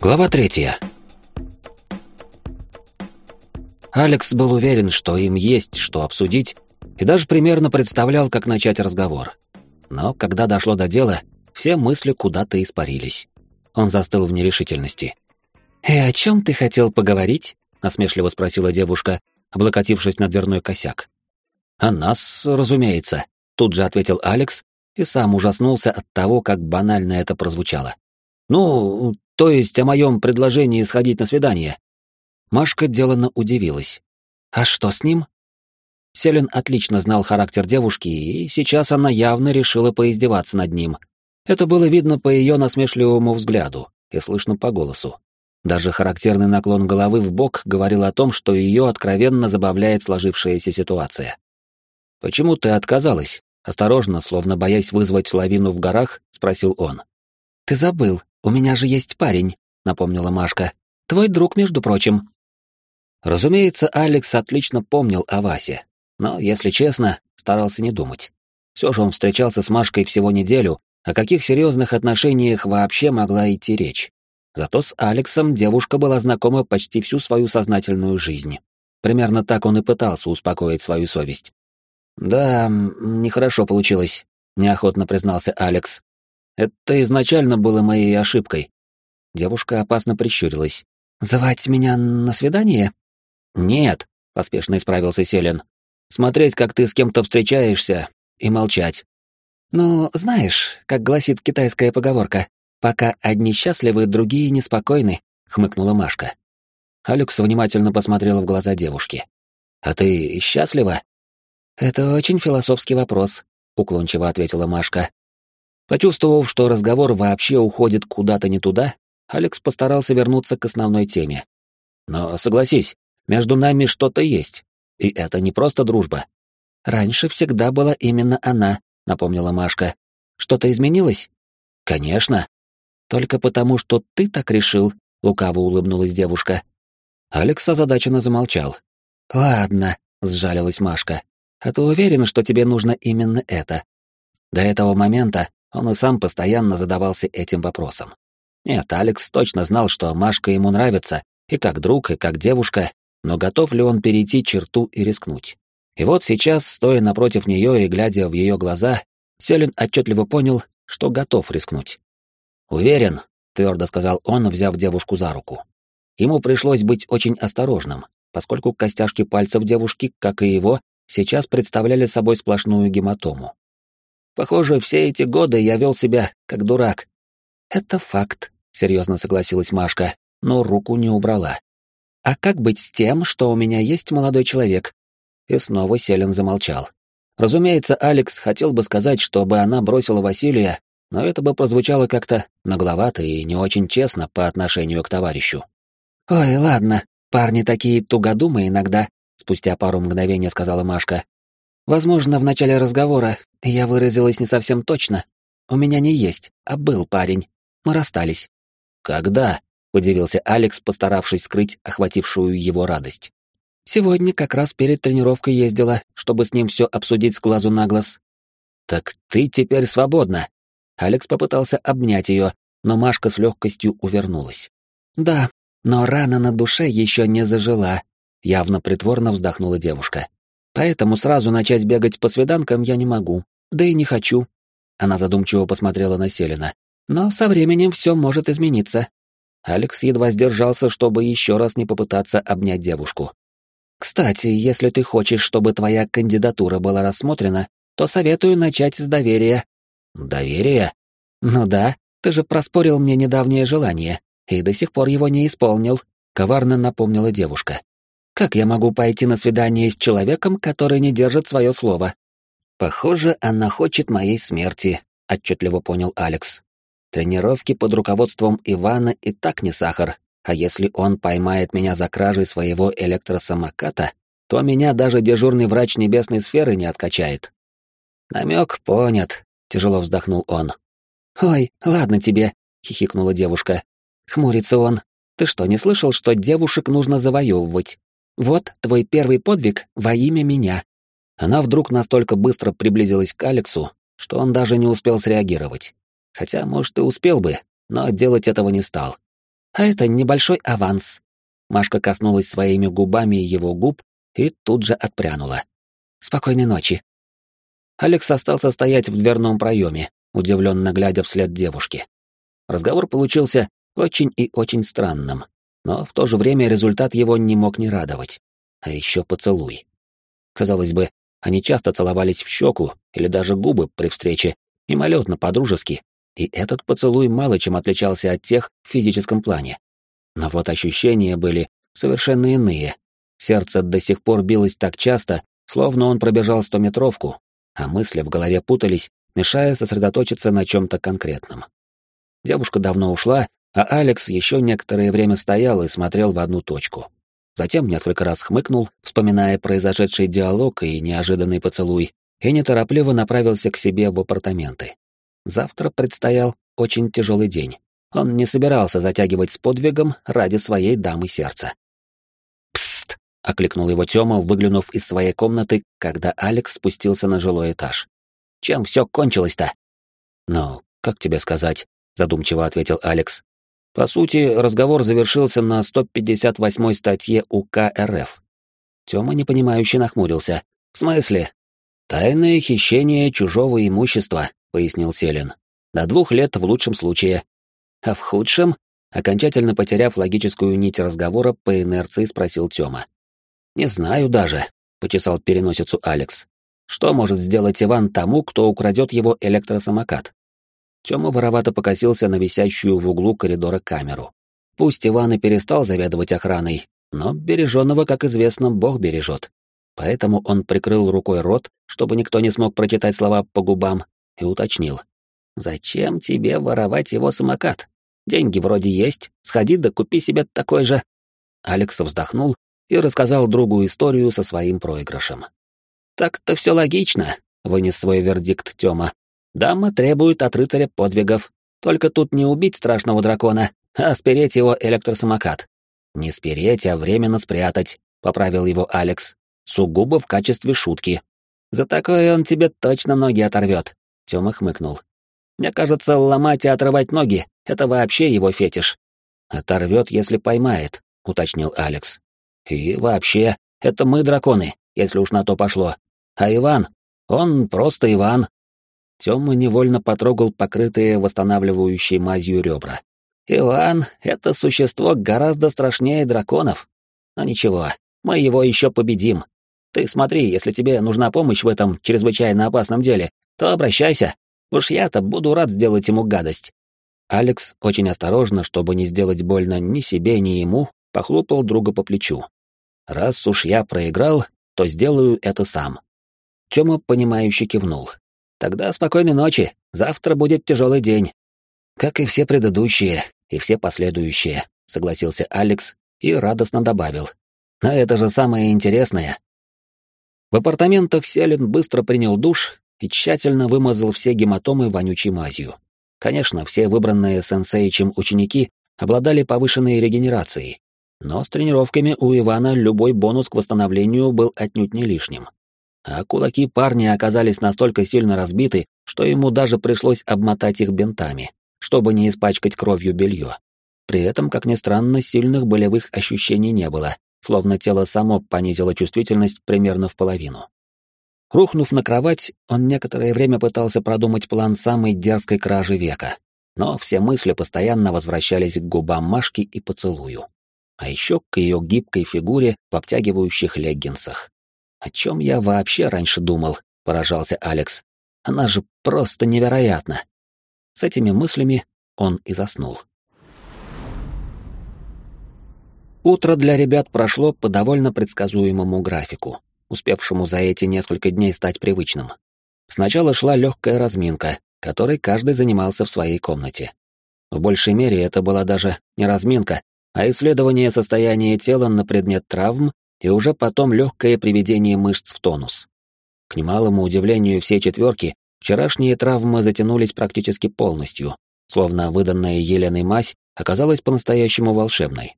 Глава третья. Алекс был уверен, что им есть что обсудить, и даже примерно представлял, как начать разговор. Но когда дошло до дела, все мысли куда-то испарились. Он застыл в нерешительности. «И о чем ты хотел поговорить?» — насмешливо спросила девушка, облокотившись на дверной косяк. «О нас, разумеется», — тут же ответил Алекс и сам ужаснулся от того, как банально это прозвучало. «Ну, то есть о моем предложении сходить на свидание. Машка деланно удивилась. А что с ним? Селин отлично знал характер девушки, и сейчас она явно решила поиздеваться над ним. Это было видно по ее насмешливому взгляду и слышно по голосу. Даже характерный наклон головы в бок говорил о том, что ее откровенно забавляет сложившаяся ситуация. «Почему ты отказалась?» Осторожно, словно боясь вызвать лавину в горах, спросил он. «Ты забыл, у меня же есть парень», — напомнила Машка. «Твой друг, между прочим». Разумеется, Алекс отлично помнил о Васе, но, если честно, старался не думать. Все же он встречался с Машкой всего неделю, о каких серьезных отношениях вообще могла идти речь. Зато с Алексом девушка была знакома почти всю свою сознательную жизнь. Примерно так он и пытался успокоить свою совесть. «Да, нехорошо получилось», — неохотно признался Алекс. Это изначально было моей ошибкой. Девушка опасно прищурилась. «Звать меня на свидание?» «Нет», — поспешно исправился Селен. «Смотреть, как ты с кем-то встречаешься, и молчать». «Ну, знаешь, как гласит китайская поговорка, пока одни счастливы, другие неспокойны», — хмыкнула Машка. Алекс внимательно посмотрела в глаза девушки. «А ты счастлива?» «Это очень философский вопрос», — уклончиво ответила Машка. Почувствовав, что разговор вообще уходит куда-то не туда, Алекс постарался вернуться к основной теме. Но согласись, между нами что-то есть. И это не просто дружба. Раньше всегда была именно она, напомнила Машка. Что-то изменилось? Конечно. Только потому, что ты так решил, лукаво улыбнулась девушка. Алекс озадаченно замолчал. Ладно, сжалилась Машка. А ты уверен, что тебе нужно именно это? До этого момента он и сам постоянно задавался этим вопросом. Нет, Алекс точно знал, что Машка ему нравится, и как друг, и как девушка, но готов ли он перейти черту и рискнуть? И вот сейчас, стоя напротив нее и глядя в ее глаза, Селин отчетливо понял, что готов рискнуть. «Уверен», — твердо сказал он, взяв девушку за руку. Ему пришлось быть очень осторожным, поскольку костяшки пальцев девушки, как и его, сейчас представляли собой сплошную гематому. Похоже, все эти годы я вел себя как дурак. Это факт, серьезно согласилась Машка, но руку не убрала. А как быть с тем, что у меня есть молодой человек? И снова Селен замолчал. Разумеется, Алекс хотел бы сказать, чтобы она бросила Василия, но это бы прозвучало как-то нагловато и не очень честно по отношению к товарищу. «Ой, ладно, парни такие тугодумы иногда», — спустя пару мгновений сказала Машка. Возможно, в начале разговора я выразилась не совсем точно. У меня не есть, а был парень. Мы расстались. Когда? удивился Алекс, постаравшись скрыть охватившую его радость. Сегодня как раз перед тренировкой ездила, чтобы с ним все обсудить с глазу на глаз. Так ты теперь свободна. Алекс попытался обнять ее, но Машка с легкостью увернулась. Да, но рана на душе еще не зажила, явно притворно вздохнула девушка. Поэтому сразу начать бегать по свиданкам я не могу, да и не хочу. Она задумчиво посмотрела на Селина. Но со временем все может измениться. Алекс едва сдержался, чтобы еще раз не попытаться обнять девушку. Кстати, если ты хочешь, чтобы твоя кандидатура была рассмотрена, то советую начать с доверия. Доверия? Ну да, ты же проспорил мне недавнее желание и до сих пор его не исполнил, коварно напомнила девушка. Как я могу пойти на свидание с человеком, который не держит свое слово? Похоже, она хочет моей смерти, отчетливо понял Алекс. Тренировки под руководством Ивана и так не сахар, а если он поймает меня за кражей своего электросамоката, то меня даже дежурный врач небесной сферы не откачает. Намек понят, тяжело вздохнул он. Ой, ладно тебе, хихикнула девушка. Хмурится он. Ты что, не слышал, что девушек нужно завоевывать? Вот твой первый подвиг во имя меня». Она вдруг настолько быстро приблизилась к Алексу, что он даже не успел среагировать. Хотя, может, и успел бы, но делать этого не стал. А это небольшой аванс. Машка коснулась своими губами его губ и тут же отпрянула. Спокойной ночи. Алекс остался стоять в дверном проеме, удивленно глядя вслед девушке. Разговор получился очень и очень странным, но в то же время результат его не мог не радовать. А еще поцелуй. Казалось бы, они часто целовались в щеку или даже губы при встрече, мимолетно, по-дружески, и этот поцелуй мало чем отличался от тех в физическом плане. Но вот ощущения были совершенно иные. Сердце до сих пор билось так часто, словно он пробежал стометровку, а мысли в голове путались, мешая сосредоточиться на чем-то конкретном. Девушка давно ушла, а Алекс еще некоторое время стоял и смотрел в одну точку. Затем несколько раз хмыкнул, вспоминая произошедший диалог и неожиданный поцелуй, и неторопливо направился к себе в апартаменты. Завтра предстоял очень тяжелый день. Он не собирался затягивать с подвигом ради своей дамы сердца. «Псst!» — окликнул его Тёма, выглянув из своей комнаты, когда Алекс спустился на жилой этаж. «Чем все кончилось-то?» «Ну, как тебе сказать?» — задумчиво ответил Алекс. По сути, разговор завершился на 158-й статье УК РФ. Тёма непонимающе нахмурился. «В смысле?» «Тайное хищение чужого имущества», — пояснил Селин. «До двух лет в лучшем случае. А в худшем?» Окончательно потеряв логическую нить разговора, по инерции спросил Тёма. «Не знаю даже», — почесал переносицу Алекс. «Что может сделать Иван тому, кто украдет его электросамокат?» Тёма воровато покосился на висящую в углу коридора камеру. Пусть Иван и перестал заведовать охраной, но береженного, как известно, Бог бережет. Поэтому он прикрыл рукой рот, чтобы никто не смог прочитать слова по губам, и уточнил. «Зачем тебе воровать его самокат? Деньги вроде есть, сходи да купи себе такой же». Алекс вздохнул и рассказал другу историю со своим проигрышем. «Так-то все логично», — вынес свой вердикт Тёма. Дама требует от рыцаря подвигов. Только тут не убить страшного дракона, а спереть его электросамокат. Не спереть, а временно спрятать, поправил его Алекс. Сугубо в качестве шутки. За такое он тебе точно ноги оторвет. Тёма хмыкнул. Мне кажется, ломать и отрывать ноги — это вообще его фетиш. Оторвет, если поймает, уточнил Алекс. И вообще, это мы драконы, если уж на то пошло. А Иван, он просто Иван, Тёма невольно потрогал покрытые восстанавливающей мазью ребра. «Иван — это существо гораздо страшнее драконов. Но ничего, мы его еще победим. Ты смотри, если тебе нужна помощь в этом чрезвычайно опасном деле, то обращайся. Уж я-то буду рад сделать ему гадость». Алекс, очень осторожно, чтобы не сделать больно ни себе, ни ему, похлопал друга по плечу. «Раз уж я проиграл, то сделаю это сам». Тёма, понимающе кивнул. Тогда спокойной ночи, завтра будет тяжелый день. Как и все предыдущие, и все последующие, согласился Алекс и радостно добавил. Но это же самое интересное. В апартаментах Селин быстро принял душ и тщательно вымазал все гематомы вонючей мазью. Конечно, все выбранные сенсеичем ученики обладали повышенной регенерацией, но с тренировками у Ивана любой бонус к восстановлению был отнюдь не лишним а кулаки парня оказались настолько сильно разбиты, что ему даже пришлось обмотать их бинтами, чтобы не испачкать кровью белье. При этом, как ни странно, сильных болевых ощущений не было, словно тело само понизило чувствительность примерно в половину. Рухнув на кровать, он некоторое время пытался продумать план самой дерзкой кражи века, но все мысли постоянно возвращались к губам Машки и поцелую. А еще к ее гибкой фигуре в обтягивающих леггинсах. О чем я вообще раньше думал, поражался Алекс. Она же просто невероятна. С этими мыслями он и заснул. Утро для ребят прошло по довольно предсказуемому графику, успевшему за эти несколько дней стать привычным. Сначала шла легкая разминка, которой каждый занимался в своей комнате. В большей мере это была даже не разминка, а исследование состояния тела на предмет травм и уже потом легкое приведение мышц в тонус. К немалому удивлению всей четверки, вчерашние травмы затянулись практически полностью, словно выданная Еленой мазь оказалась по-настоящему волшебной.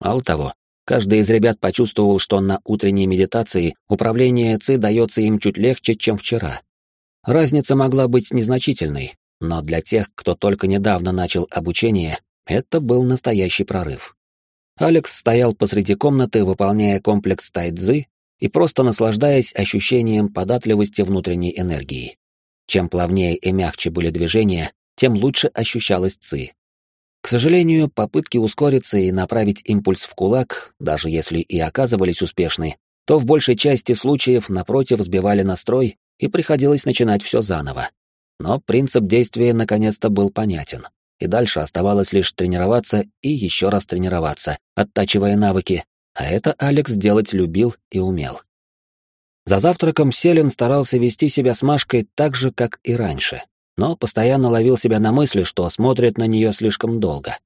Мало того, каждый из ребят почувствовал, что на утренней медитации управление ЦИ дается им чуть легче, чем вчера. Разница могла быть незначительной, но для тех, кто только недавно начал обучение, Это был настоящий прорыв. Алекс стоял посреди комнаты, выполняя комплекс тайцзы и просто наслаждаясь ощущением податливости внутренней энергии. Чем плавнее и мягче были движения, тем лучше ощущалась ци. К сожалению, попытки ускориться и направить импульс в кулак, даже если и оказывались успешны, то в большей части случаев напротив сбивали настрой и приходилось начинать все заново. Но принцип действия наконец-то был понятен, и дальше оставалось лишь тренироваться и еще раз тренироваться, оттачивая навыки, а это Алекс делать любил и умел. За завтраком Селин старался вести себя с Машкой так же, как и раньше, но постоянно ловил себя на мысли, что смотрит на нее слишком долго.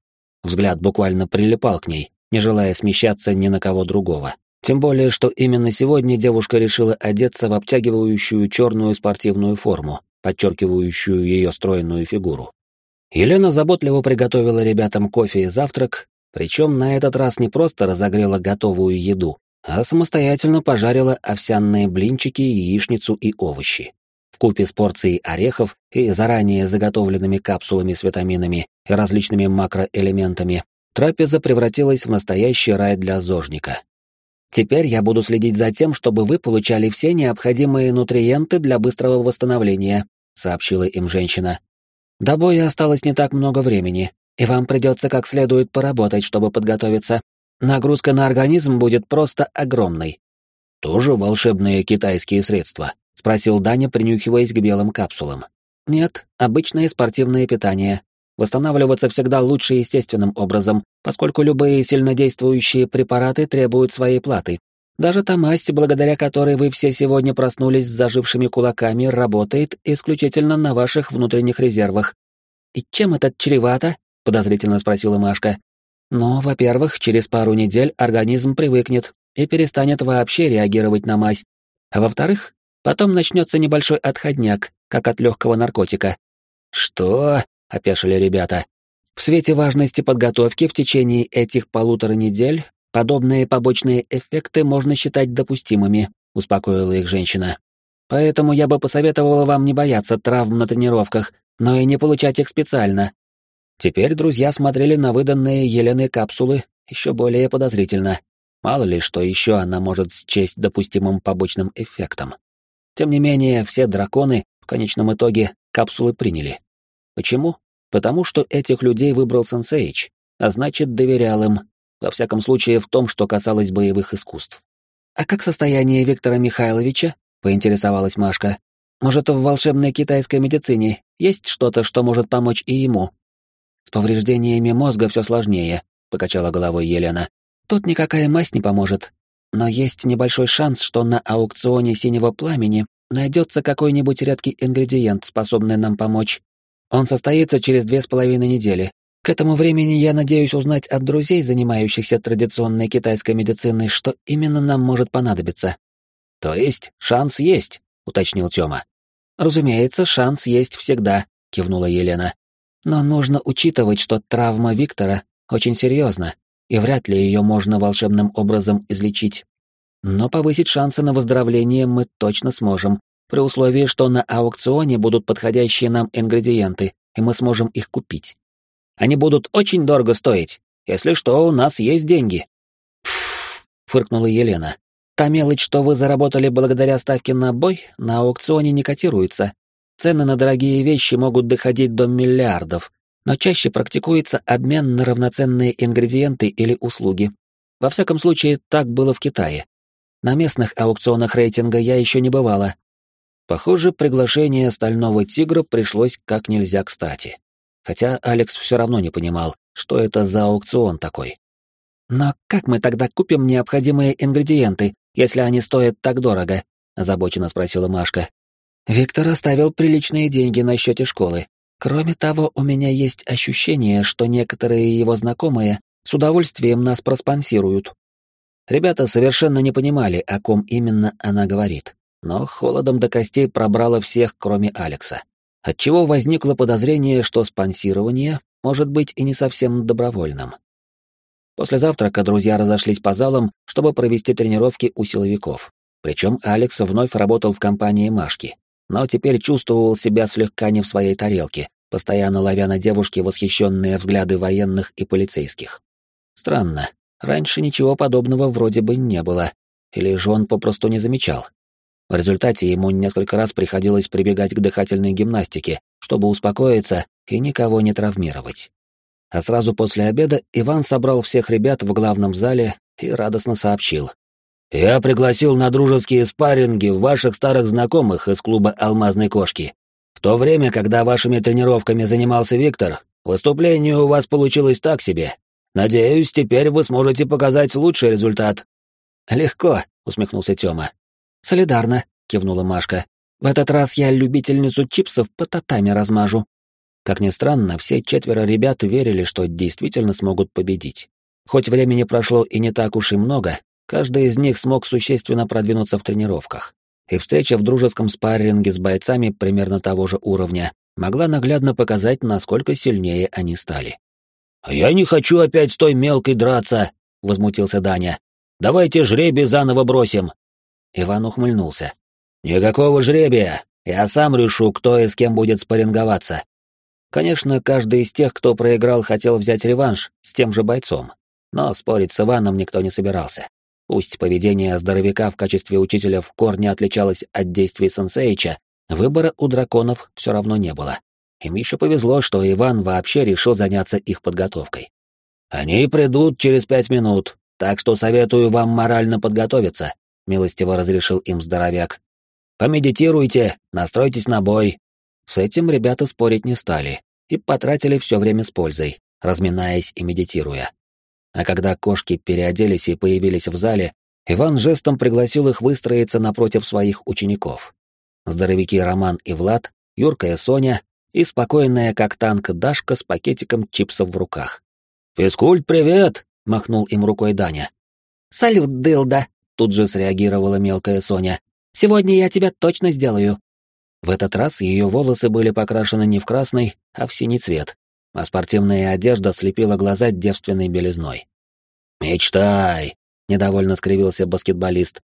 Взгляд буквально прилипал к ней, не желая смещаться ни на кого другого. Тем более, что именно сегодня девушка решила одеться в обтягивающую черную спортивную форму, подчеркивающую ее стройную фигуру. Елена заботливо приготовила ребятам кофе и завтрак, причем на этот раз не просто разогрела готовую еду, а самостоятельно пожарила овсяные блинчики, яичницу и овощи. В купе с порцией орехов и заранее заготовленными капсулами с витаминами и различными макроэлементами, трапеза превратилась в настоящий рай для зожника. Теперь я буду следить за тем, чтобы вы получали все необходимые нутриенты для быстрого восстановления, сообщила им женщина. До боя осталось не так много времени, и вам придется как следует поработать, чтобы подготовиться. Нагрузка на организм будет просто огромной. Тоже волшебные китайские средства, спросил Даня, принюхиваясь к белым капсулам. Нет, обычное спортивное питание, Восстанавливаться всегда лучше естественным образом, поскольку любые сильнодействующие препараты требуют своей платы. Даже та масть, благодаря которой вы все сегодня проснулись с зажившими кулаками, работает исключительно на ваших внутренних резервах. «И чем это чревато?» — подозрительно спросила Машка. «Ну, во-первых, через пару недель организм привыкнет и перестанет вообще реагировать на мазь. А во-вторых, потом начнется небольшой отходняк, как от легкого наркотика». «Что?» опешили ребята. В свете важности подготовки в течение этих полутора недель подобные побочные эффекты можно считать допустимыми, успокоила их женщина. Поэтому я бы посоветовала вам не бояться травм на тренировках, но и не получать их специально. Теперь друзья смотрели на выданные Еленой капсулы еще более подозрительно. Мало ли, что еще она может счесть допустимым побочным эффектом. Тем не менее, все драконы в конечном итоге капсулы приняли. Почему? Потому что этих людей выбрал Сенсейч, а значит, доверял им, во всяком случае в том, что касалось боевых искусств. «А как состояние Виктора Михайловича?» — поинтересовалась Машка. «Может, в волшебной китайской медицине есть что-то, что может помочь и ему?» «С повреждениями мозга все сложнее», — покачала головой Елена. «Тут никакая мазь не поможет. Но есть небольшой шанс, что на аукционе синего пламени найдется какой-нибудь редкий ингредиент, способный нам помочь. Он состоится через две с половиной недели. К этому времени я надеюсь узнать от друзей, занимающихся традиционной китайской медициной, что именно нам может понадобиться. То есть шанс есть, уточнил Тёма. Разумеется, шанс есть всегда, кивнула Елена. Но нужно учитывать, что травма Виктора очень серьезна, и вряд ли ее можно волшебным образом излечить. Но повысить шансы на выздоровление мы точно сможем, при условии, что на аукционе будут подходящие нам ингредиенты, и мы сможем их купить. Они будут очень дорого стоить. Если что, у нас есть деньги. Фу, фыркнула Елена. Та мелочь, что вы заработали благодаря ставке на бой, на аукционе не котируется. Цены на дорогие вещи могут доходить до миллиардов, но чаще практикуется обмен на равноценные ингредиенты или услуги. Во всяком случае, так было в Китае. На местных аукционах рейтинга я еще не бывала, Похоже, приглашение Стального Тигра пришлось как нельзя кстати. Хотя Алекс все равно не понимал, что это за аукцион такой. «Но как мы тогда купим необходимые ингредиенты, если они стоят так дорого?» — озабоченно спросила Машка. «Виктор оставил приличные деньги на счете школы. Кроме того, у меня есть ощущение, что некоторые его знакомые с удовольствием нас проспонсируют». Ребята совершенно не понимали, о ком именно она говорит но холодом до костей пробрало всех, кроме Алекса. Отчего возникло подозрение, что спонсирование может быть и не совсем добровольным. После завтрака друзья разошлись по залам, чтобы провести тренировки у силовиков. Причем Алекс вновь работал в компании Машки, но теперь чувствовал себя слегка не в своей тарелке, постоянно ловя на девушке восхищенные взгляды военных и полицейских. Странно, раньше ничего подобного вроде бы не было, или же он попросту не замечал. В результате ему несколько раз приходилось прибегать к дыхательной гимнастике, чтобы успокоиться и никого не травмировать. А сразу после обеда Иван собрал всех ребят в главном зале и радостно сообщил. «Я пригласил на дружеские спарринги ваших старых знакомых из клуба «Алмазной кошки». В то время, когда вашими тренировками занимался Виктор, выступление у вас получилось так себе. Надеюсь, теперь вы сможете показать лучший результат». «Легко», — усмехнулся Тёма. «Солидарно», — кивнула Машка. «В этот раз я любительницу чипсов по татами размажу». Как ни странно, все четверо ребят верили, что действительно смогут победить. Хоть времени прошло и не так уж и много, каждый из них смог существенно продвинуться в тренировках. И встреча в дружеском спарринге с бойцами примерно того же уровня могла наглядно показать, насколько сильнее они стали. «А я не хочу опять с той мелкой драться!» — возмутился Даня. «Давайте жребий заново бросим!» Иван ухмыльнулся. «Никакого жребия. Я сам решу, кто и с кем будет спарринговаться». Конечно, каждый из тех, кто проиграл, хотел взять реванш с тем же бойцом. Но спорить с Иваном никто не собирался. Пусть поведение здоровяка в качестве учителя в корне отличалось от действий сенсеича, выбора у драконов все равно не было. Им еще повезло, что Иван вообще решил заняться их подготовкой. «Они придут через пять минут, так что советую вам морально подготовиться», — милостиво разрешил им здоровяк. «Помедитируйте, настройтесь на бой». С этим ребята спорить не стали и потратили все время с пользой, разминаясь и медитируя. А когда кошки переоделись и появились в зале, Иван жестом пригласил их выстроиться напротив своих учеников. Здоровики Роман и Влад, Юрка и Соня и спокойная, как танк, Дашка с пакетиком чипсов в руках. «Физкульт, привет!» — махнул им рукой Даня. «Салют, дылда!» Тут же среагировала мелкая Соня. «Сегодня я тебя точно сделаю». В этот раз ее волосы были покрашены не в красный, а в синий цвет, а спортивная одежда слепила глаза девственной белизной. «Мечтай!» — недовольно скривился баскетболист.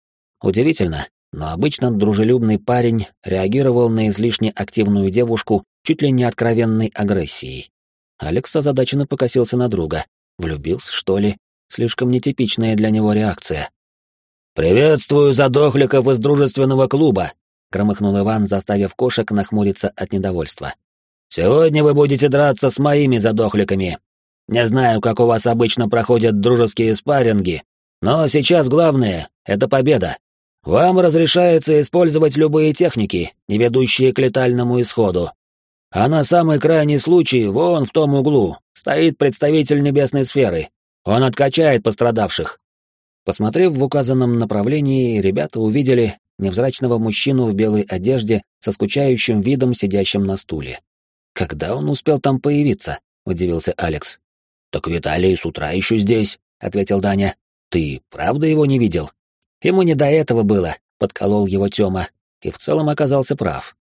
Удивительно, но обычно дружелюбный парень реагировал на излишне активную девушку чуть ли не откровенной агрессией. Алекс озадаченно покосился на друга. Влюбился, что ли? Слишком нетипичная для него реакция. «Приветствую задохликов из дружественного клуба!» — громыхнул Иван, заставив кошек нахмуриться от недовольства. «Сегодня вы будете драться с моими задохликами. Не знаю, как у вас обычно проходят дружеские спарринги, но сейчас главное — это победа. Вам разрешается использовать любые техники, не ведущие к летальному исходу. А на самый крайний случай, вон в том углу, стоит представитель небесной сферы. Он откачает пострадавших. Посмотрев в указанном направлении, ребята увидели невзрачного мужчину в белой одежде со скучающим видом, сидящим на стуле. «Когда он успел там появиться?» — удивился Алекс. «Так Виталий с утра еще здесь», — ответил Даня. «Ты правда его не видел?» «Ему не до этого было», — подколол его Тёма, и в целом оказался прав.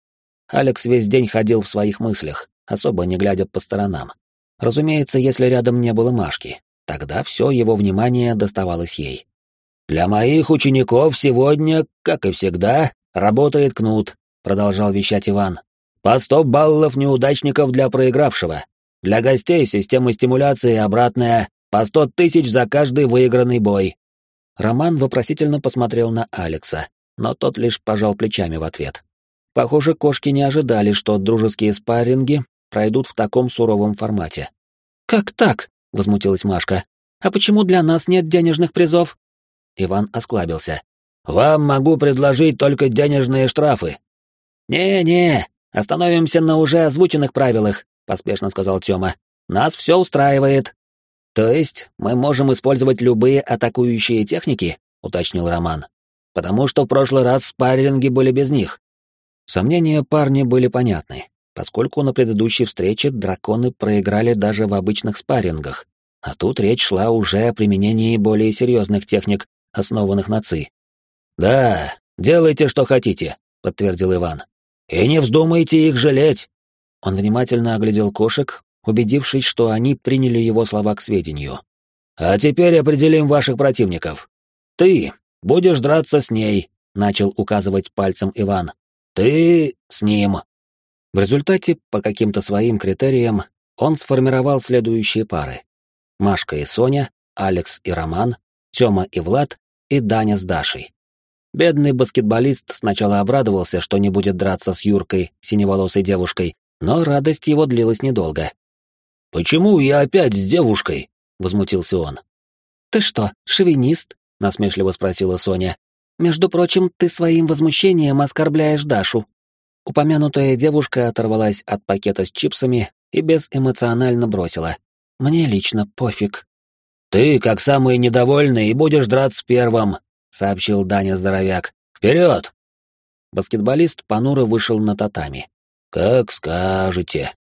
Алекс весь день ходил в своих мыслях, особо не глядя по сторонам. Разумеется, если рядом не было Машки, тогда все его внимание доставалось ей. «Для моих учеников сегодня, как и всегда, работает кнут», — продолжал вещать Иван. «По сто баллов неудачников для проигравшего. Для гостей система стимуляции обратная, по сто тысяч за каждый выигранный бой». Роман вопросительно посмотрел на Алекса, но тот лишь пожал плечами в ответ. Похоже, кошки не ожидали, что дружеские спарринги пройдут в таком суровом формате. «Как так?» — возмутилась Машка. «А почему для нас нет денежных призов?» Иван осклабился. «Вам могу предложить только денежные штрафы». «Не-не, остановимся на уже озвученных правилах», — поспешно сказал Тёма. «Нас все устраивает». «То есть мы можем использовать любые атакующие техники?» — уточнил Роман. «Потому что в прошлый раз спарринги были без них». Сомнения парня были понятны, поскольку на предыдущей встрече драконы проиграли даже в обычных спаррингах, а тут речь шла уже о применении более серьезных техник, основанных на ЦИ. «Да, делайте, что хотите», — подтвердил Иван. «И не вздумайте их жалеть». Он внимательно оглядел кошек, убедившись, что они приняли его слова к сведению. «А теперь определим ваших противников. Ты будешь драться с ней», — начал указывать пальцем Иван. «Ты с ним». В результате, по каким-то своим критериям, он сформировал следующие пары. Машка и Соня, Алекс и Роман, Тёма и Влад и Даня с Дашей. Бедный баскетболист сначала обрадовался, что не будет драться с Юркой, синеволосой девушкой, но радость его длилась недолго. «Почему я опять с девушкой?» — возмутился он. «Ты что, шовинист?» — насмешливо спросила Соня. «Между прочим, ты своим возмущением оскорбляешь Дашу». Упомянутая девушка оторвалась от пакета с чипсами и безэмоционально бросила. «Мне лично пофиг». «Ты, как самый недовольный, и будешь драться первым», — сообщил Даня здоровяк. «Вперед!» Баскетболист понуро вышел на татами. «Как скажете».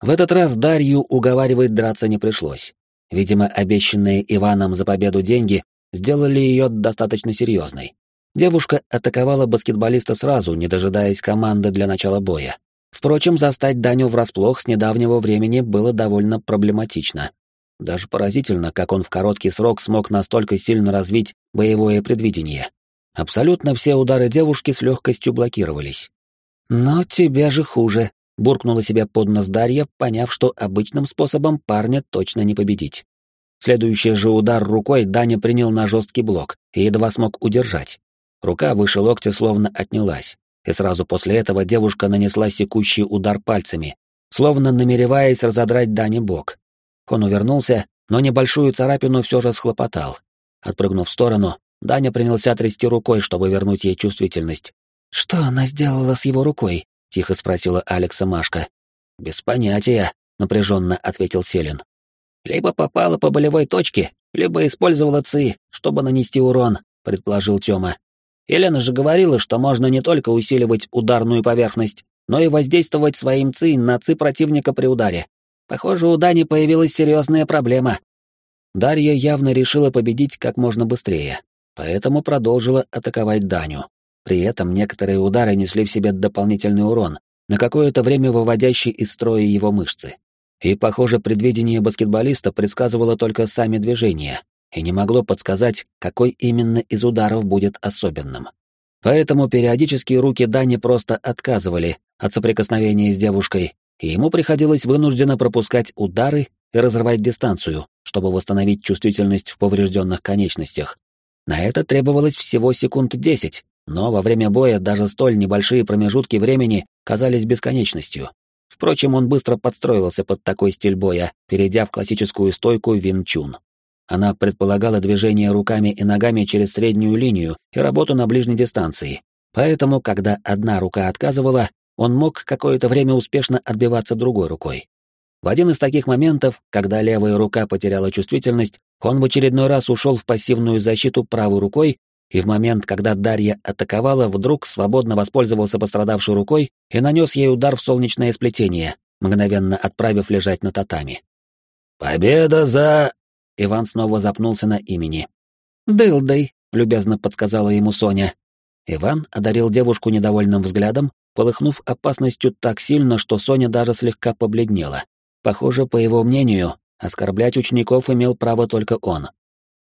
В этот раз Дарью уговаривать драться не пришлось. Видимо, обещанные Иваном за победу деньги сделали ее достаточно серьезной. Девушка атаковала баскетболиста сразу, не дожидаясь команды для начала боя. Впрочем, застать Даню врасплох с недавнего времени было довольно проблематично. Даже поразительно, как он в короткий срок смог настолько сильно развить боевое предвидение. Абсолютно все удары девушки с легкостью блокировались. «Но тебе же хуже», — буркнула себе под нос Дарья, поняв, что обычным способом парня точно не победить. Следующий же удар рукой Даня принял на жесткий блок и едва смог удержать. Рука выше локтя словно отнялась, и сразу после этого девушка нанесла секущий удар пальцами, словно намереваясь разодрать Дане бок. Он увернулся, но небольшую царапину все же схлопотал. Отпрыгнув в сторону, Даня принялся трясти рукой, чтобы вернуть ей чувствительность. «Что она сделала с его рукой?» — тихо спросила Алекса Машка. «Без понятия», — напряженно ответил Селин. «Либо попала по болевой точке, либо использовала ЦИ, чтобы нанести урон», — предположил Тёма. «Елена же говорила, что можно не только усиливать ударную поверхность, но и воздействовать своим ЦИ на ЦИ противника при ударе. Похоже, у Дани появилась серьезная проблема. Дарья явно решила победить как можно быстрее, поэтому продолжила атаковать Даню. При этом некоторые удары несли в себе дополнительный урон, на какое-то время выводящий из строя его мышцы. И, похоже, предвидение баскетболиста предсказывало только сами движения и не могло подсказать, какой именно из ударов будет особенным. Поэтому периодически руки Дани просто отказывали от соприкосновения с девушкой, и ему приходилось вынужденно пропускать удары и разрывать дистанцию, чтобы восстановить чувствительность в поврежденных конечностях. На это требовалось всего секунд десять, но во время боя даже столь небольшие промежутки времени казались бесконечностью. Впрочем, он быстро подстроился под такой стиль боя, перейдя в классическую стойку Вин-Чун. Она предполагала движение руками и ногами через среднюю линию и работу на ближней дистанции. Поэтому, когда одна рука отказывала, он мог какое-то время успешно отбиваться другой рукой. В один из таких моментов, когда левая рука потеряла чувствительность, он в очередной раз ушел в пассивную защиту правой рукой, и в момент, когда Дарья атаковала, вдруг свободно воспользовался пострадавшей рукой и нанес ей удар в солнечное сплетение, мгновенно отправив лежать на татами. «Победа за...» Иван снова запнулся на имени. «Дылдой», — любезно подсказала ему Соня. Иван одарил девушку недовольным взглядом полыхнув опасностью так сильно, что Соня даже слегка побледнела. Похоже, по его мнению, оскорблять учеников имел право только он.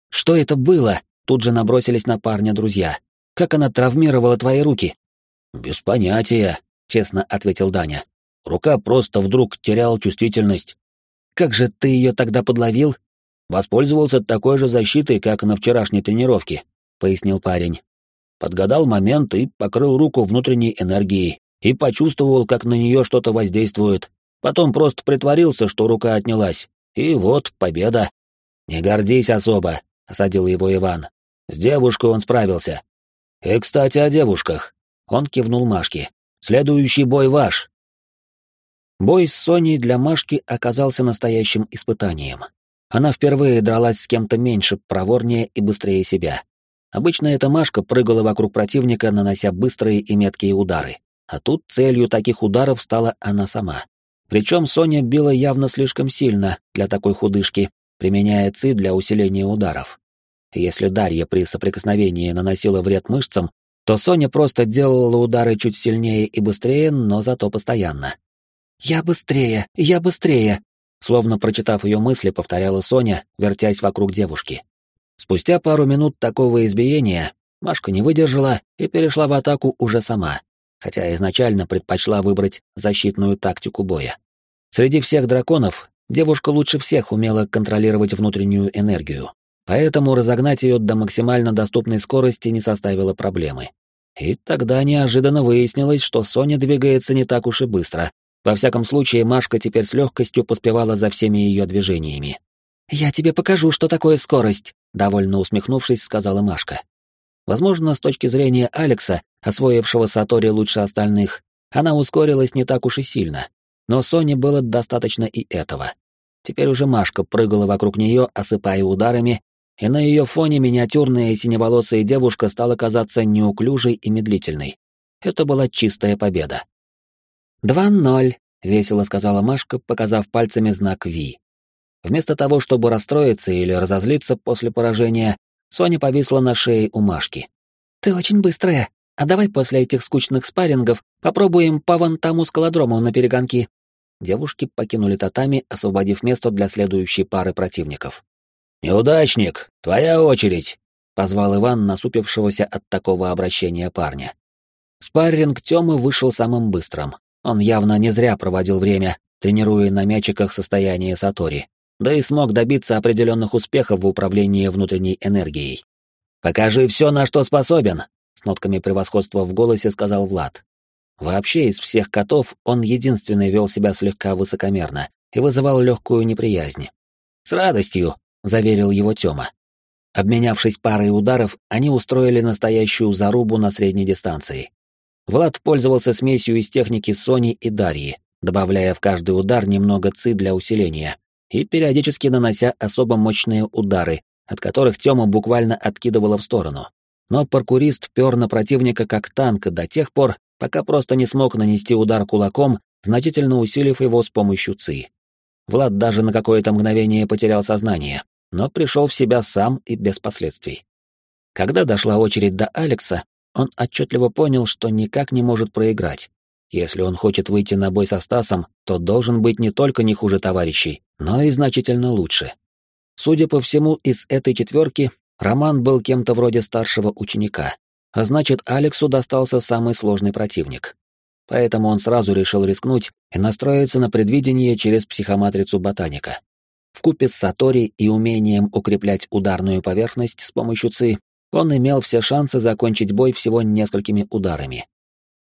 «Что это было?» — тут же набросились на парня друзья. «Как она травмировала твои руки?» «Без понятия», — честно ответил Даня. «Рука просто вдруг теряла чувствительность». «Как же ты ее тогда подловил?» «Воспользовался такой же защитой, как на вчерашней тренировке», — пояснил парень подгадал момент и покрыл руку внутренней энергией, и почувствовал, как на нее что-то воздействует. Потом просто притворился, что рука отнялась. И вот победа. «Не гордись особо», — осадил его Иван. «С девушкой он справился». «И, кстати, о девушках». Он кивнул Машке. «Следующий бой ваш». Бой с Соней для Машки оказался настоящим испытанием. Она впервые дралась с кем-то меньше, проворнее и быстрее себя. Обычно эта Машка прыгала вокруг противника, нанося быстрые и меткие удары. А тут целью таких ударов стала она сама. Причем Соня била явно слишком сильно для такой худышки, применяя ЦИ для усиления ударов. Если Дарья при соприкосновении наносила вред мышцам, то Соня просто делала удары чуть сильнее и быстрее, но зато постоянно. «Я быстрее, я быстрее!» Словно прочитав ее мысли, повторяла Соня, вертясь вокруг девушки. Спустя пару минут такого избиения Машка не выдержала и перешла в атаку уже сама. хотя изначально предпочла выбрать защитную тактику боя. Среди всех драконов девушка лучше всех умела контролировать внутреннюю энергию, поэтому разогнать ее до максимально доступной скорости не составило проблемы. И тогда неожиданно выяснилось, что Соня двигается не так уж и быстро. Во всяком случае, Машка теперь с легкостью поспевала за всеми ее движениями. «Я тебе покажу, что такое скорость», — довольно усмехнувшись, сказала Машка. Возможно, с точки зрения Алекса, освоившего Сатори лучше остальных, она ускорилась не так уж и сильно. Но Соне было достаточно и этого. Теперь уже Машка прыгала вокруг нее, осыпая ударами, и на ее фоне миниатюрная синеволосая девушка стала казаться неуклюжей и медлительной. Это была чистая победа. «Два ноль», — весело сказала Машка, показав пальцами знак «Ви». Вместо того, чтобы расстроиться или разозлиться после поражения, Соня повисла на шее у Машки. «Ты очень быстрая. А давай после этих скучных спаррингов попробуем по вон тому скалодрому на перегонки». Девушки покинули татами, освободив место для следующей пары противников. «Неудачник, твоя очередь!» — позвал Иван насупившегося от такого обращения парня. Спарринг Тёмы вышел самым быстрым. Он явно не зря проводил время, тренируя на мячиках состояние Сатори да и смог добиться определенных успехов в управлении внутренней энергией. «Покажи все, на что способен», — с нотками превосходства в голосе сказал Влад. Вообще, из всех котов он единственный вел себя слегка высокомерно и вызывал легкую неприязнь. «С радостью», — заверил его Тёма. Обменявшись парой ударов, они устроили настоящую зарубу на средней дистанции. Влад пользовался смесью из техники Сони и Дарьи, добавляя в каждый удар немного ци для усиления, и периодически нанося особо мощные удары, от которых Тёма буквально откидывала в сторону. Но паркурист пёр на противника как танк до тех пор, пока просто не смог нанести удар кулаком, значительно усилив его с помощью ЦИ. Влад даже на какое-то мгновение потерял сознание, но пришел в себя сам и без последствий. Когда дошла очередь до Алекса, он отчетливо понял, что никак не может проиграть, если он хочет выйти на бой со Стасом, то должен быть не только не хуже товарищей, но и значительно лучше. Судя по всему, из этой четверки Роман был кем-то вроде старшего ученика, а значит, Алексу достался самый сложный противник. Поэтому он сразу решил рискнуть и настроиться на предвидение через психоматрицу ботаника. Вкупе с Сатори и умением укреплять ударную поверхность с помощью ЦИ, он имел все шансы закончить бой всего несколькими ударами.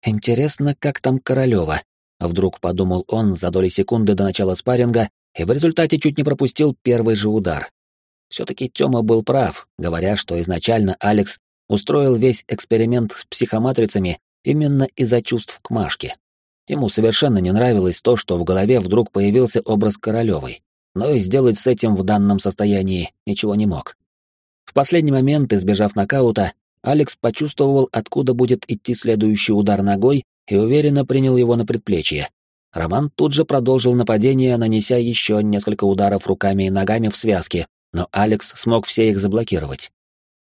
Интересно, как там Королева? Вдруг подумал он за доли секунды до начала спарринга и в результате чуть не пропустил первый же удар. Все-таки Тёма был прав, говоря, что изначально Алекс устроил весь эксперимент с психоматрицами именно из-за чувств к Машке. Ему совершенно не нравилось то, что в голове вдруг появился образ Королевой, но и сделать с этим в данном состоянии ничего не мог. В последний момент, избежав нокаута, Алекс почувствовал, откуда будет идти следующий удар ногой, и уверенно принял его на предплечье. Роман тут же продолжил нападение, нанеся еще несколько ударов руками и ногами в связке, но Алекс смог все их заблокировать.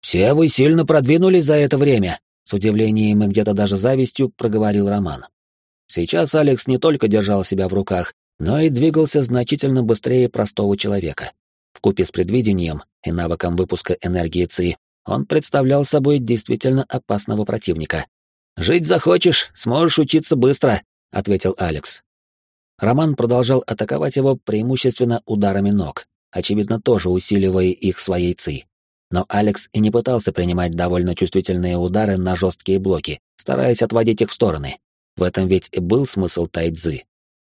«Все вы сильно продвинулись за это время», — с удивлением и где-то даже завистью проговорил Роман. Сейчас Алекс не только держал себя в руках, но и двигался значительно быстрее простого человека. Вкупе с предвидением и навыком выпуска энергии ЦИ он представлял собой действительно опасного противника. «Жить захочешь, сможешь учиться быстро», — ответил Алекс. Роман продолжал атаковать его преимущественно ударами ног, очевидно, тоже усиливая их своей ци. Но Алекс и не пытался принимать довольно чувствительные удары на жесткие блоки, стараясь отводить их в стороны. В этом ведь и был смысл тайцзы.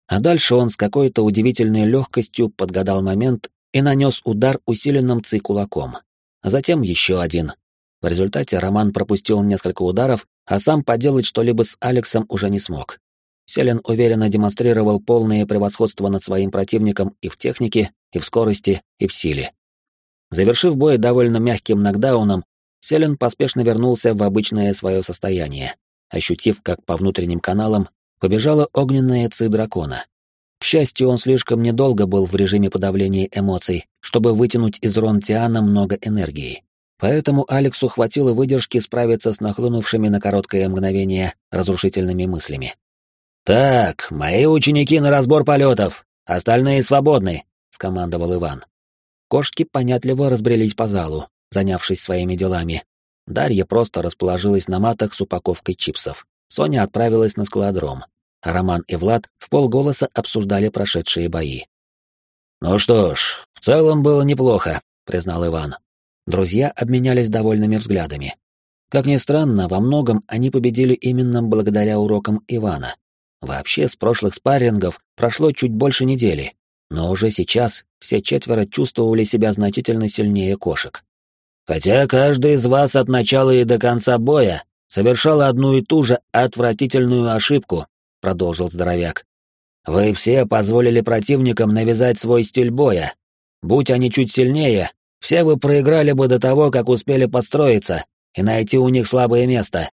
А дальше он с какой-то удивительной легкостью подгадал момент и нанес удар усиленным ци кулаком а затем еще один. В результате Роман пропустил несколько ударов, а сам поделать что-либо с Алексом уже не смог. Селен уверенно демонстрировал полное превосходство над своим противником и в технике, и в скорости, и в силе. Завершив бой довольно мягким нокдауном, Селен поспешно вернулся в обычное свое состояние, ощутив, как по внутренним каналам побежала огненная ци дракона. К счастью, он слишком недолго был в режиме подавления эмоций, чтобы вытянуть из Ронтиана много энергии. Поэтому Алексу хватило выдержки справиться с нахлынувшими на короткое мгновение разрушительными мыслями. «Так, мои ученики на разбор полетов, остальные свободны», — скомандовал Иван. Кошки понятливо разбрелись по залу, занявшись своими делами. Дарья просто расположилась на матах с упаковкой чипсов. Соня отправилась на скалодром, а Роман и Влад в полголоса обсуждали прошедшие бои. «Ну что ж, в целом было неплохо», — признал Иван. Друзья обменялись довольными взглядами. Как ни странно, во многом они победили именно благодаря урокам Ивана. Вообще, с прошлых спаррингов прошло чуть больше недели, но уже сейчас все четверо чувствовали себя значительно сильнее кошек. Хотя каждый из вас от начала и до конца боя совершал одну и ту же отвратительную ошибку, продолжил здоровяк. Вы все позволили противникам навязать свой стиль боя. Будь они чуть сильнее, все вы проиграли бы до того, как успели подстроиться и найти у них слабое место.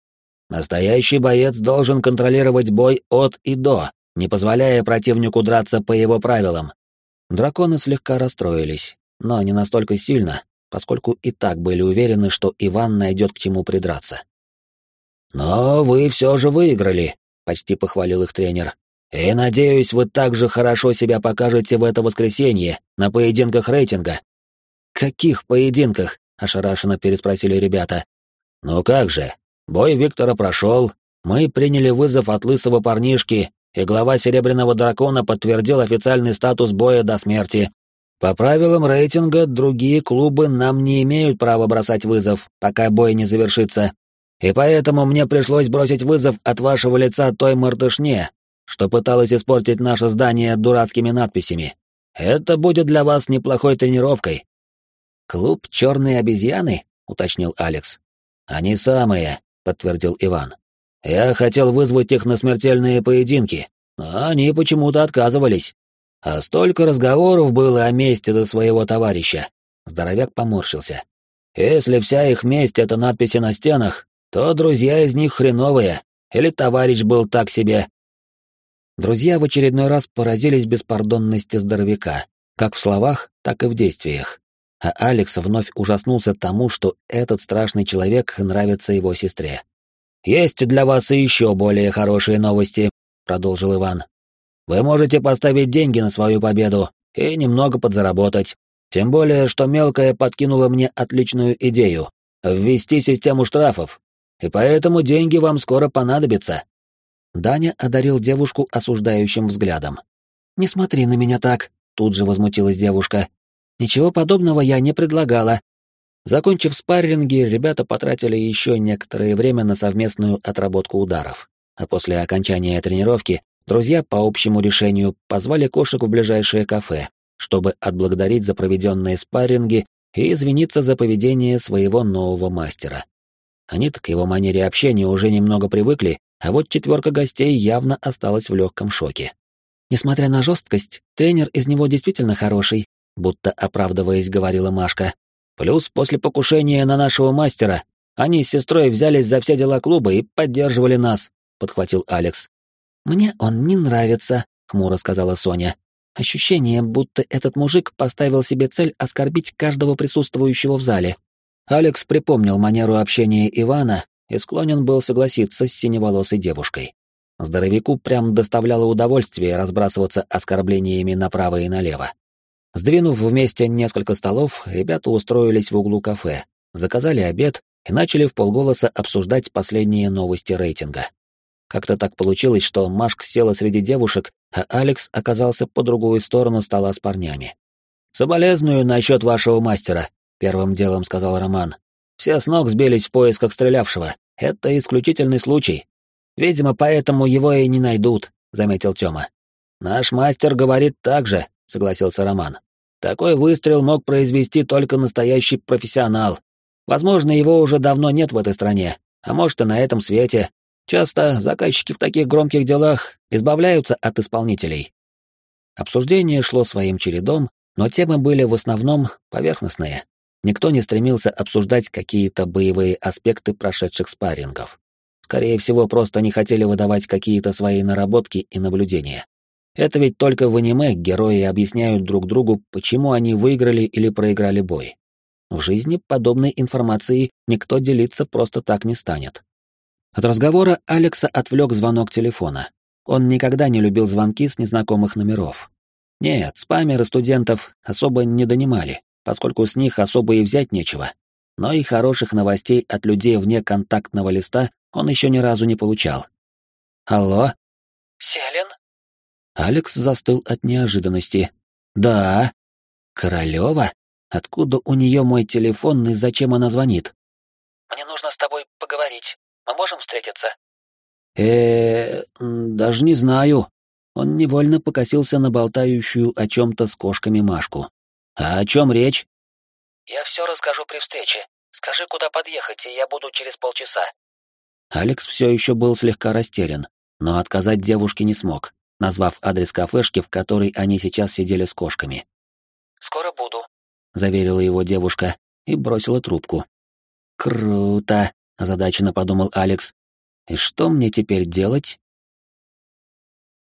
Настоящий боец должен контролировать бой от и до, не позволяя противнику драться по его правилам. Драконы слегка расстроились, но не настолько сильно, поскольку и так были уверены, что Иван найдет к чему придраться. «Но вы все же выиграли», — почти похвалил их тренер. «И надеюсь, вы также хорошо себя покажете в это воскресенье на поединках рейтинга». «Каких поединках?» — ошарашенно переспросили ребята. «Ну как же, бой Виктора прошел, мы приняли вызов от лысого парнишки, и глава Серебряного Дракона подтвердил официальный статус боя до смерти. По правилам рейтинга, другие клубы нам не имеют права бросать вызов, пока бой не завершится. И поэтому мне пришлось бросить вызов от вашего лица той мордышне, что пыталась испортить наше здание дурацкими надписями. Это будет для вас неплохой тренировкой. Клуб «Черные обезьяны», — уточнил Алекс. Они самые, — подтвердил Иван. Я хотел вызвать их на смертельные поединки, но они почему-то отказывались. А столько разговоров было о мести за своего товарища. Здоровяк поморщился. Если вся их месть — это надписи на стенах, то друзья из них хреновые, или товарищ был так себе. Друзья в очередной раз поразились беспардонности здоровяка, как в словах, так и в действиях. А Алекс вновь ужаснулся тому, что этот страшный человек нравится его сестре. «Есть для вас и еще более хорошие новости», — продолжил Иван. «Вы можете поставить деньги на свою победу и немного подзаработать. Тем более, что мелкая подкинула мне отличную идею — ввести систему штрафов. И поэтому деньги вам скоро понадобятся». Даня одарил девушку осуждающим взглядом. «Не смотри на меня так», — тут же возмутилась девушка. «Ничего подобного я не предлагала. Закончив спарринги, ребята потратили еще некоторое время на совместную отработку ударов. А после окончания тренировки друзья по общему решению позвали кошек в ближайшее кафе, чтобы отблагодарить за проведенные спарринги и извиниться за поведение своего нового мастера. Они-то к его манере общения уже немного привыкли, а вот четверка гостей явно осталась в легком шоке. Несмотря на жесткость, тренер из него действительно хороший, будто оправдываясь, говорила Машка. Плюс после покушения на нашего мастера они с сестрой взялись за все дела клуба и поддерживали нас, подхватил Алекс. Мне он не нравится, хмуро сказала Соня. Ощущение, будто этот мужик поставил себе цель оскорбить каждого присутствующего в зале. Алекс припомнил манеру общения Ивана и склонен был согласиться с синеволосой девушкой. Здоровяку прям доставляло удовольствие разбрасываться оскорблениями направо и налево. Сдвинув вместе несколько столов, ребята устроились в углу кафе, заказали обед и начали в полголоса обсуждать последние новости рейтинга. Как-то так получилось, что Машка села среди девушек, а Алекс оказался по другую сторону стола с парнями. «Соболезную насчет вашего мастера», — первым делом сказал Роман. «Все с ног сбились в поисках стрелявшего. Это исключительный случай. Видимо, поэтому его и не найдут», — заметил Тёма. «Наш мастер говорит так же», — согласился Роман. Такой выстрел мог произвести только настоящий профессионал. Возможно, его уже давно нет в этой стране, а может и на этом свете. Часто заказчики в таких громких делах избавляются от исполнителей. Обсуждение шло своим чередом, но темы были в основном поверхностные. Никто не стремился обсуждать какие-то боевые аспекты прошедших спаррингов. Скорее всего, просто не хотели выдавать какие-то свои наработки и наблюдения. Это ведь только в аниме герои объясняют друг другу, почему они выиграли или проиграли бой. В жизни подобной информацией никто делиться просто так не станет. От разговора Алекса отвлек звонок телефона. Он никогда не любил звонки с незнакомых номеров. Нет, спамеры студентов особо не донимали, поскольку с них особо и взять нечего. Но и хороших новостей от людей вне контактного листа он еще ни разу не получал. Алло? Селен? Алекс застыл от неожиданности. Да. Королева? Откуда у нее мой телефон и зачем она звонит? Мне нужно с тобой поговорить. Мы можем встретиться? э даже не знаю. Он невольно покосился на болтающую о чем-то с кошками Машку. А о чем речь? Я все расскажу при встрече. Скажи, куда подъехать, и я буду через полчаса. Алекс все еще был слегка растерян, но отказать девушке не смог, назвав адрес кафешки, в которой они сейчас сидели с кошками. «Скоро буду», — заверила его девушка и бросила трубку. «Круто», — озадаченно подумал Алекс. «И что мне теперь делать?»